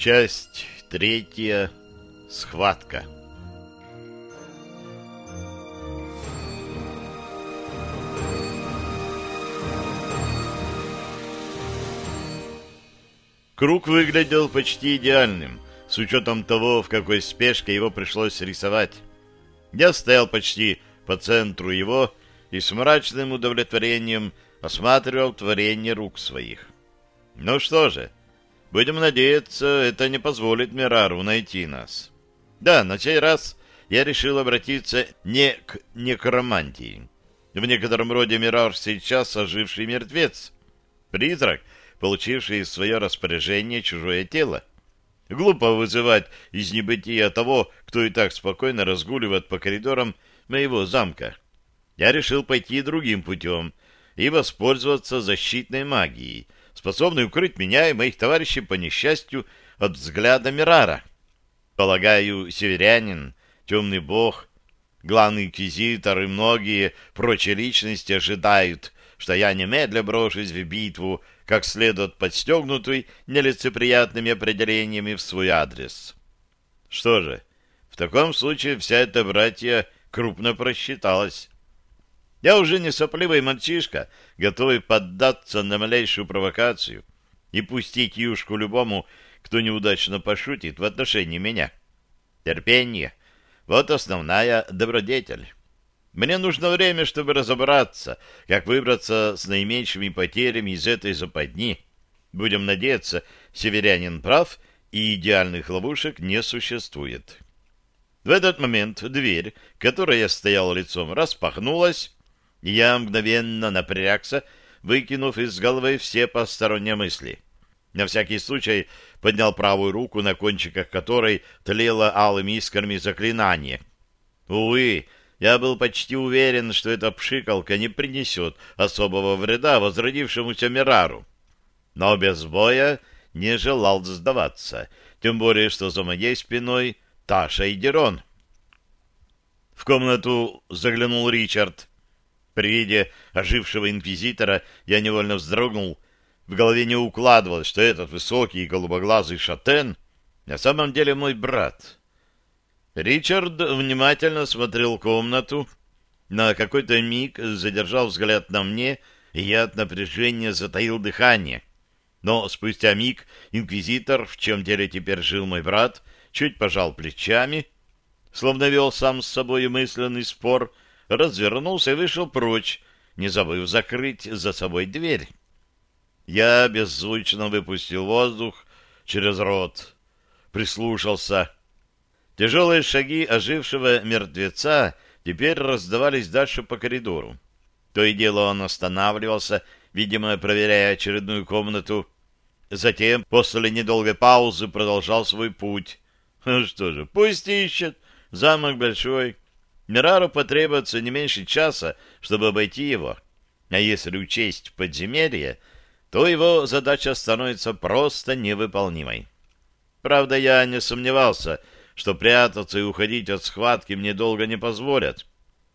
Часть третья. Схватка. Круг выглядел почти идеальным, с учетом того, в какой спешке его пришлось рисовать. Я стоял почти по центру его и с мрачным удовлетворением осматривал творение рук своих. Ну что же, будем надеяться, это не позволит Мирару найти нас. Да, на сей раз я решил обратиться не к некромантии. В некотором роде Мирар сейчас оживший мертвец. Призрак, получивший в свое распоряжение чужое тело. Глупо вызывать из небытия того, кто и так спокойно разгуливает по коридорам моего замка. Я решил пойти другим путем и воспользоваться защитной магией, способной укрыть меня и моих товарищей по несчастью от взгляда Мирара. Полагаю, северянин, темный бог, главный инквизитор и многие прочие личности ожидают, что я немедля брошусь в битву, как следует подстегнутый нелицеприятными определениями в свой адрес. Что же, в таком случае вся эта братья крупно просчиталась. Я уже не сопливый мальчишка, готовый поддаться на малейшую провокацию и пустить юшку любому, кто неудачно пошутит в отношении меня. Терпение — вот основная добродетель. Мне нужно время, чтобы разобраться, как выбраться с наименьшими потерями из этой западни. Будем надеяться, северянин прав, и идеальных ловушек не существует. В этот момент дверь, к которой я стоял лицом, распахнулась, я мгновенно напрягся, выкинув из головы все посторонние мысли. На всякий случай поднял правую руку, на кончиках которой тлело алыми искрами заклинание. Увы, я был почти уверен, что эта пшикалка не принесет особого вреда возродившемуся Мирару. Но без боя не желал сдаваться, тем более, что за моей спиной Таша и Дерон. В комнату заглянул Ричард. При виде ожившего инквизитора я невольно вздрогнул. В голове не укладывалось, что этот высокий голубоглазый шатен на самом деле мой брат. Ричард внимательно смотрел комнату, на какой-то миг задержал взгляд на мне, и я от напряжения затаил дыхание. Но спустя миг инквизитор, в чем деле теперь жил мой брат, чуть пожал плечами, словно вел сам с собой мысленный спор, развернулся и вышел прочь, не забыв закрыть за собой дверь. Я беззвучно выпустил воздух через рот, прислушался. Тяжелые шаги ожившего мертвеца теперь раздавались дальше по коридору. То и дело он останавливался, видимо, проверяя очередную комнату. Затем, после недолгой паузы, продолжал свой путь. Ну что же, пусть ищет. Замок большой. Мирару потребуется не меньше часа, чтобы обойти его. А если учесть подземелье, то его задача становится просто невыполнимой. Правда, я не сомневался, что прятаться и уходить от схватки мне долго не позволят.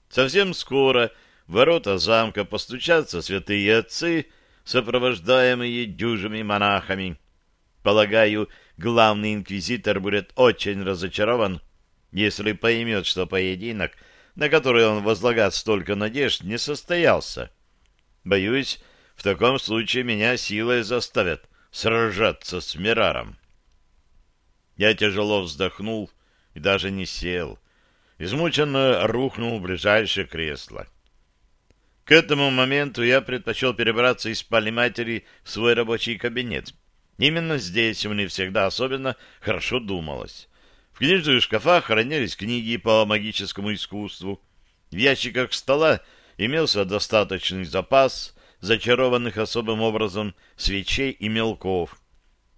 Совсем скоро в ворота замка постучатся святые отцы, сопровождаемые дюжими монахами. Полагаю, главный инквизитор будет очень разочарован, если поймет, что поединок, на который он возлагает столько надежд, не состоялся. Боюсь, в таком случае меня силой заставят сражаться с Мираром. Я тяжело вздохнул и даже не сел. Измученно рухнул в ближайшее кресло. К этому моменту я предпочел перебраться из спальни матери в свой рабочий кабинет. Именно здесь мне всегда особенно хорошо думалось. В книжных шкафах хранились книги по магическому искусству. В ящиках стола имелся достаточный запас зачарованных особым образом свечей и мелков.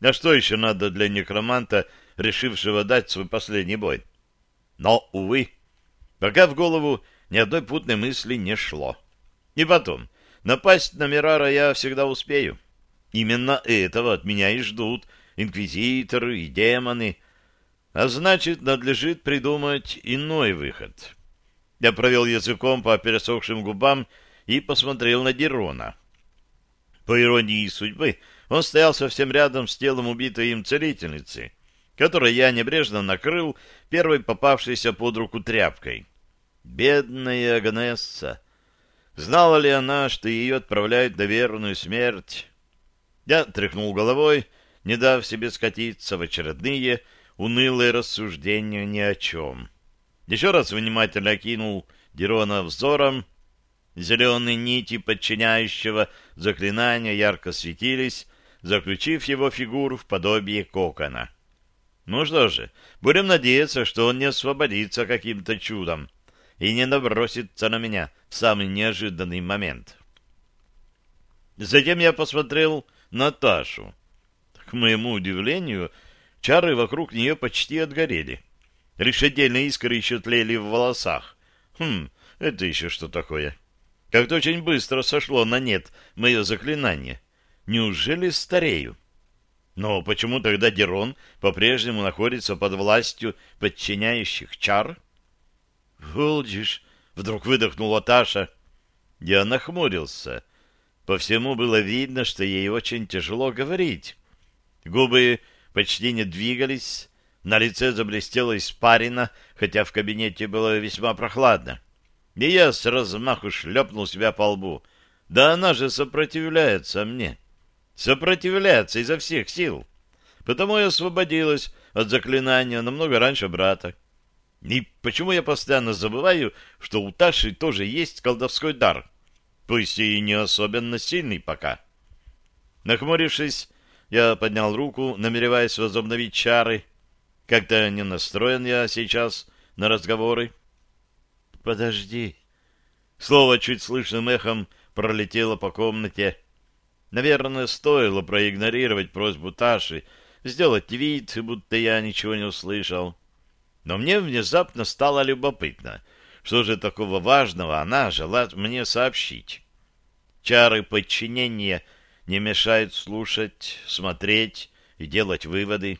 А что еще надо для некроманта, решившего дать свой последний бой? Но, увы, пока в голову ни одной путной мысли не шло. И потом, напасть на Мирара я всегда успею. Именно этого от меня и ждут инквизиторы и демоны. А значит, надлежит придумать иной выход. Я провел языком по пересохшим губам и посмотрел на Дерона. По иронии судьбы, он стоял совсем рядом с телом убитой им целительницы — которое я небрежно накрыл первой попавшейся под руку тряпкой. Бедная Агнесса! Знала ли она, что ее отправляют на верную смерть? Я тряхнул головой, не дав себе скатиться в очередные унылые рассуждения ни о чем. Еще раз внимательно окинул Дерона взором. Зеленые нити подчиняющего заклинания ярко светились, заключив его фигуру в подобие кокона. Ну что же, будем надеяться, что он не освободится каким-то чудом и не набросится на меня в самый неожиданный момент. Затем я посмотрел на Ташу. К моему удивлению, чары вокруг нее почти отгорели. Решетельные искры еще тлели в волосах. Хм, это еще что такое? Как-то очень быстро сошло на нет мое заклинание. Неужели старею? Но почему тогда Дерон по-прежнему находится под властью подчиняющих чар? «Волдиш!» — вдруг выдохнула Таша. Я нахмурился. По всему было видно, что ей очень тяжело говорить. Губы почти не двигались, на лице заблестела испарина, хотя в кабинете было весьма прохладно. И я с размаху шлепнул себя по лбу. Да она же сопротивляется мне. Сопротивляется изо всех сил. Потому и освободилась от заклинания намного раньше брата. И почему я постоянно забываю, что у Таши тоже есть колдовской дар, пусть и не особенно сильный пока. Нахмурившись, я поднял руку, намереваясь возобновить чары. Как-то не настроен я сейчас на разговоры. «Подожди». Слово чуть слышным эхом пролетело по комнате. Наверное, стоило проигнорировать просьбу Таши, сделать вид, будто я ничего не услышал. Но мне внезапно стало любопытно, что же такого важного она желает мне сообщить. Чары подчинения не мешают слушать, смотреть и делать выводы.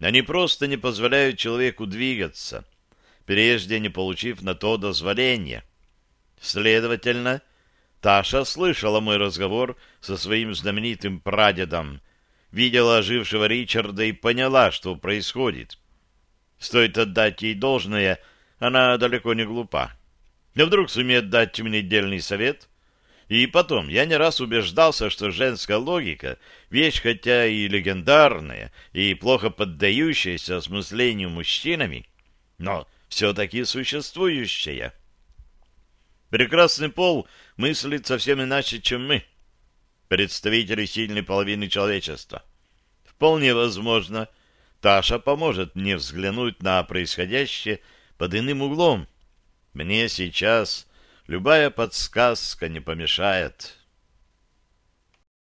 Они просто не позволяют человеку двигаться, прежде не получив на то дозволение. Следовательно, Таша слышала мой разговор со своим знаменитым прадедом, видела ожившего Ричарда и поняла, что происходит. Стоит отдать ей должное, она далеко не глупа. Но вдруг сумеет дать мне дельный совет? И потом, я не раз убеждался, что женская логика — вещь хотя и легендарная, и плохо поддающаяся осмыслению мужчинами, но все-таки существующая. Прекрасный пол мыслит совсем иначе, чем мы, представители сильной половины человечества. Вполне возможно, — Таша поможет мне взглянуть на происходящее под иным углом. Мне сейчас любая подсказка не помешает».